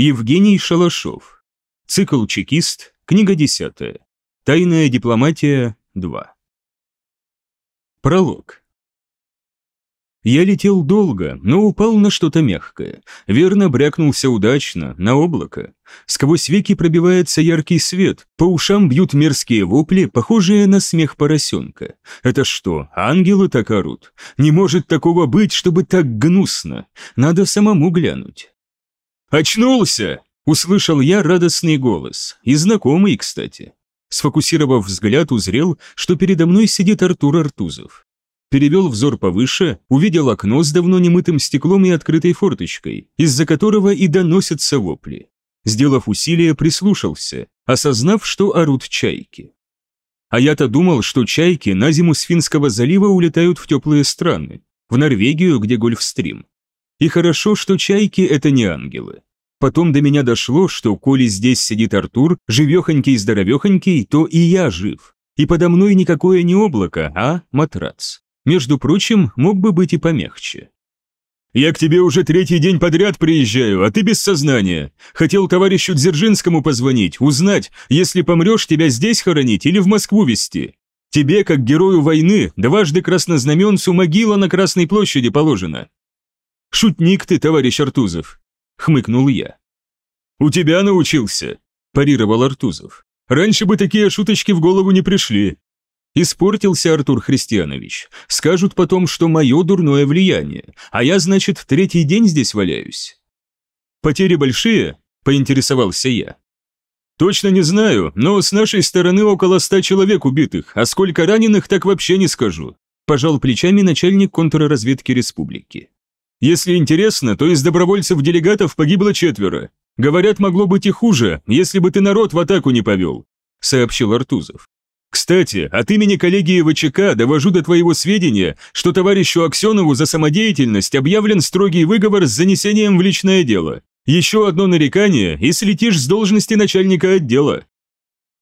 Евгений Шалашов. Цикл «Чекист», книга 10. Тайная дипломатия 2. Пролог. Я летел долго, но упал на что-то мягкое. Верно брякнулся удачно, на облако. Сквозь веки пробивается яркий свет, по ушам бьют мерзкие вопли, похожие на смех поросенка. Это что, ангелы так орут? Не может такого быть, чтобы так гнусно. Надо самому глянуть. «Очнулся!» – услышал я радостный голос, и знакомый, кстати. Сфокусировав взгляд, узрел, что передо мной сидит Артур Артузов перевел взор повыше, увидел окно с давно немытым стеклом и открытой форточкой, из-за которого и доносятся вопли. Сделав усилие, прислушался, осознав, что орут чайки. А я-то думал, что чайки на зиму с Финского залива улетают в теплые страны, в Норвегию, где гольфстрим. И хорошо, что чайки – это не ангелы. Потом до меня дошло, что коли здесь сидит Артур, живехонький-здоровехонький, то и я жив. И подо мной никакое не облако, а матрац. Между прочим, мог бы быть и помягче. «Я к тебе уже третий день подряд приезжаю, а ты без сознания. Хотел товарищу Дзержинскому позвонить, узнать, если помрешь, тебя здесь хоронить или в Москву везти. Тебе, как герою войны, дважды краснознаменцу могила на Красной площади положена». «Шутник ты, товарищ Артузов», — хмыкнул я. «У тебя научился», – парировал Артузов. «Раньше бы такие шуточки в голову не пришли. Испортился Артур Христианович. Скажут потом, что мое дурное влияние, а я, значит, третий день здесь валяюсь. Потери большие? Поинтересовался я. Точно не знаю, но с нашей стороны около ста человек убитых, а сколько раненых, так вообще не скажу. Пожал плечами начальник контрразведки республики. Если интересно, то из добровольцев-делегатов погибло четверо. Говорят, могло быть и хуже, если бы ты народ в атаку не повел, сообщил Артузов. Кстати, от имени коллегии ВЧК довожу до твоего сведения, что товарищу Аксенову за самодеятельность объявлен строгий выговор с занесением в личное дело. Еще одно нарекание, и слетишь с должности начальника отдела.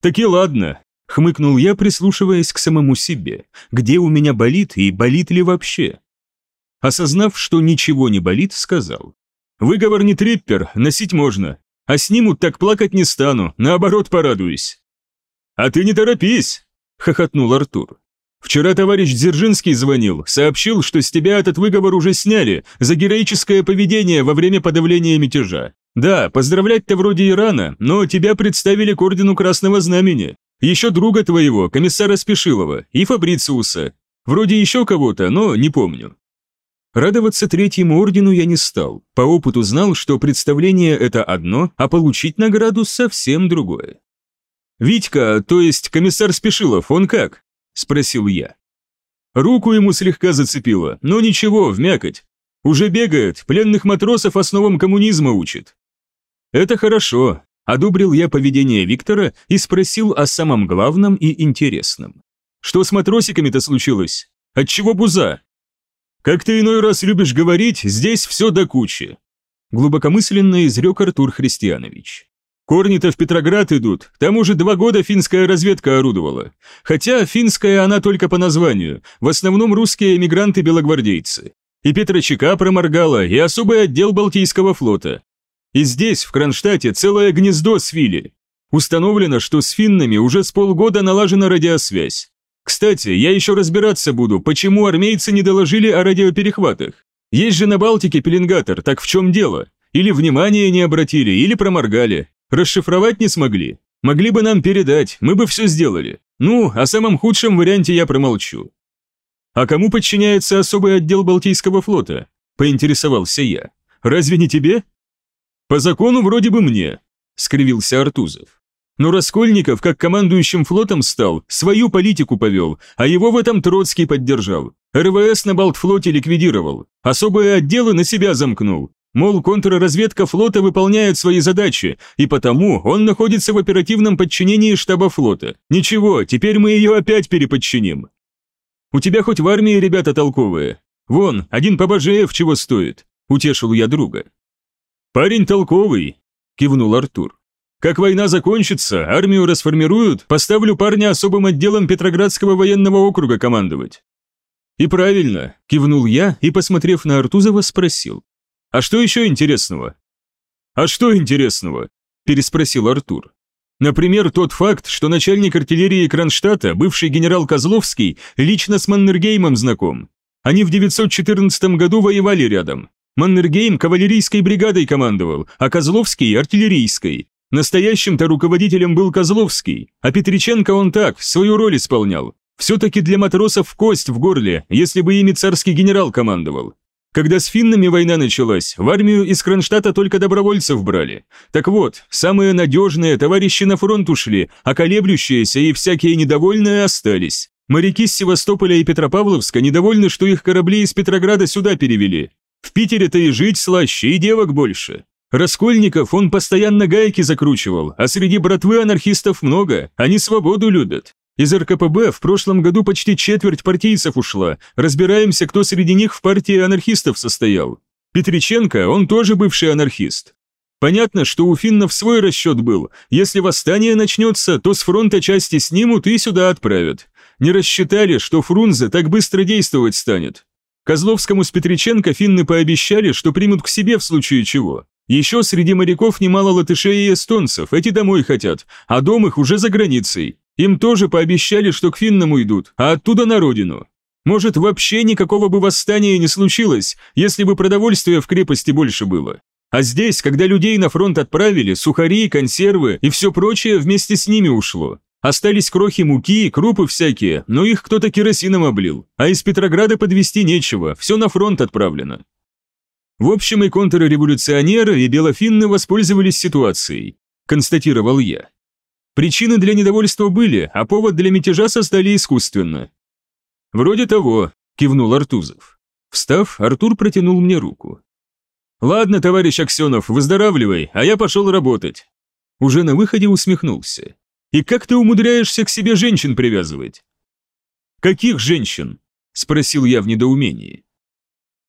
Таки ладно, хмыкнул я, прислушиваясь к самому себе. Где у меня болит и болит ли вообще? Осознав, что ничего не болит, сказал. Выговор не триппер, носить можно. А снимут, так плакать не стану, наоборот порадуюсь. «А ты не торопись!» – хохотнул Артур. «Вчера товарищ Дзержинский звонил, сообщил, что с тебя этот выговор уже сняли за героическое поведение во время подавления мятежа. Да, поздравлять-то вроде и рано, но тебя представили к ордену Красного Знамени. Еще друга твоего, комиссара Спешилова, и Фабрициуса. Вроде еще кого-то, но не помню. Радоваться третьему ордену я не стал. По опыту знал, что представление это одно, а получить награду совсем другое. «Витька, то есть комиссар Спешилов, он как?» – спросил я. Руку ему слегка зацепило, но ничего, вмякать. Уже бегает, пленных матросов основам коммунизма учит. Это хорошо, одобрил я поведение Виктора и спросил о самом главном и интересном. Что с матросиками-то случилось? Отчего буза? Как ты иной раз любишь говорить, здесь все до кучи. Глубокомысленно изрек Артур Христианович. Корни-то в Петроград идут, к тому же два года финская разведка орудовала. Хотя финская она только по названию, в основном русские эмигранты-белогвардейцы. И Петра ЧК проморгала, и особый отдел Балтийского флота. И здесь, в Кронштадте, целое гнездо свили. Установлено, что с финнами уже с полгода налажена радиосвязь. Кстати, я еще разбираться буду, почему армейцы не доложили о радиоперехватах. Есть же на Балтике пеленгатор, так в чем дело? Или внимания не обратили, или проморгали. Расшифровать не смогли. Могли бы нам передать, мы бы все сделали. Ну, о самом худшем варианте я промолчу. А кому подчиняется особый отдел Балтийского флота? Поинтересовался я. Разве не тебе? По закону вроде бы мне, скривился Артузов. Но Раскольников, как командующим флотом стал, свою политику повел, а его в этом Троцкий поддержал. РВС на Балтфлоте ликвидировал, особые отделы на себя замкнул, Мол, контрразведка флота выполняет свои задачи, и потому он находится в оперативном подчинении штаба флота. Ничего, теперь мы ее опять переподчиним. У тебя хоть в армии ребята толковые. Вон, один Побожеев чего стоит. Утешил я друга. Парень толковый, кивнул Артур. Как война закончится, армию расформируют, поставлю парня особым отделом Петроградского военного округа командовать. И правильно, кивнул я и, посмотрев на Артузова, спросил. А что еще интересного? «А что интересного?» – переспросил Артур. Например, тот факт, что начальник артиллерии Кронштадта, бывший генерал Козловский, лично с Маннергеймом знаком. Они в 914 году воевали рядом. Маннергейм кавалерийской бригадой командовал, а Козловский – артиллерийской. Настоящим-то руководителем был Козловский, а Петриченко он так, свою роль исполнял. Все-таки для матросов кость в горле, если бы ими царский генерал командовал. Когда с финнами война началась, в армию из Кронштадта только добровольцев брали. Так вот, самые надежные товарищи на фронт ушли, а колеблющиеся и всякие недовольные остались. Моряки с Севастополя и Петропавловска недовольны, что их корабли из Петрограда сюда перевели. В Питере-то и жить слаще, и девок больше. Раскольников он постоянно гайки закручивал, а среди братвы анархистов много, они свободу любят. Из РКПБ в прошлом году почти четверть партийцев ушла. Разбираемся, кто среди них в партии анархистов состоял. Петриченко, он тоже бывший анархист. Понятно, что у финнов свой расчет был. Если восстание начнется, то с фронта части снимут и сюда отправят. Не рассчитали, что Фрунзе так быстро действовать станет. Козловскому с Петриченко финны пообещали, что примут к себе в случае чего. Еще среди моряков немало латышей и эстонцев, эти домой хотят, а дом их уже за границей. Им тоже пообещали, что к финнам уйдут, а оттуда на родину. Может, вообще никакого бы восстания не случилось, если бы продовольствия в крепости больше было. А здесь, когда людей на фронт отправили, сухари, консервы и все прочее вместе с ними ушло. Остались крохи муки, крупы всякие, но их кто-то керосином облил. А из Петрограда подвести нечего, все на фронт отправлено. В общем, и контрреволюционеры, и белофинны воспользовались ситуацией, констатировал я. Причины для недовольства были, а повод для мятежа создали искусственно. «Вроде того», – кивнул Артузов. Встав, Артур протянул мне руку. «Ладно, товарищ Аксенов, выздоравливай, а я пошел работать». Уже на выходе усмехнулся. «И как ты умудряешься к себе женщин привязывать?» «Каких женщин?» – спросил я в недоумении.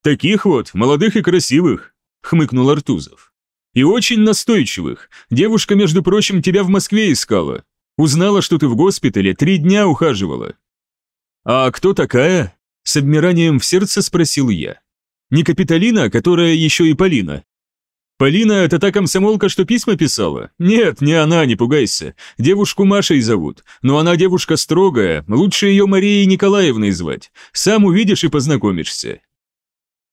«Таких вот, молодых и красивых», – хмыкнул Артузов. И очень настойчивых. Девушка, между прочим, тебя в Москве искала. Узнала, что ты в госпитале, три дня ухаживала». «А кто такая?» – с обмиранием в сердце спросил я. «Не Капитолина, которая еще и Полина?» «Полина – это та комсомолка, что письма писала? Нет, не она, не пугайся. Девушку Машей зовут. Но она девушка строгая, лучше ее Марией Николаевной звать. Сам увидишь и познакомишься.